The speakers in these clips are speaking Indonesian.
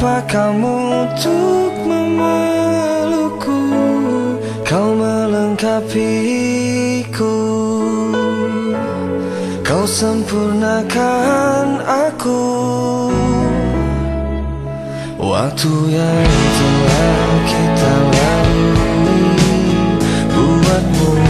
Tanpa kamu untuk memelukku? Kau melengkapiku. Kau sempurnakan aku. Waktu yang telah kita lalui Buatmu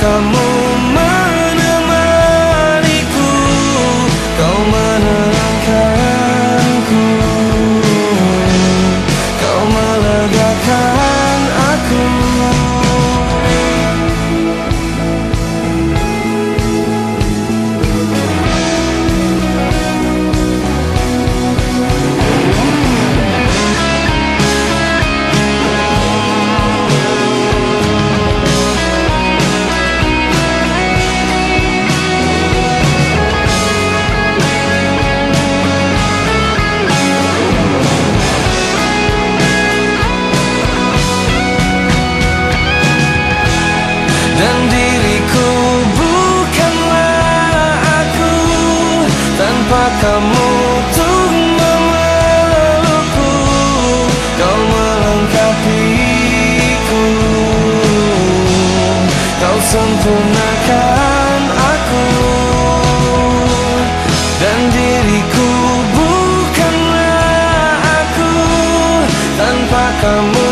kamu Tanpa kamu untuk memelukku? Kau melengkapiku. Kau sempurnakan aku. Dan diriku bukanlah aku. Tanpa kamu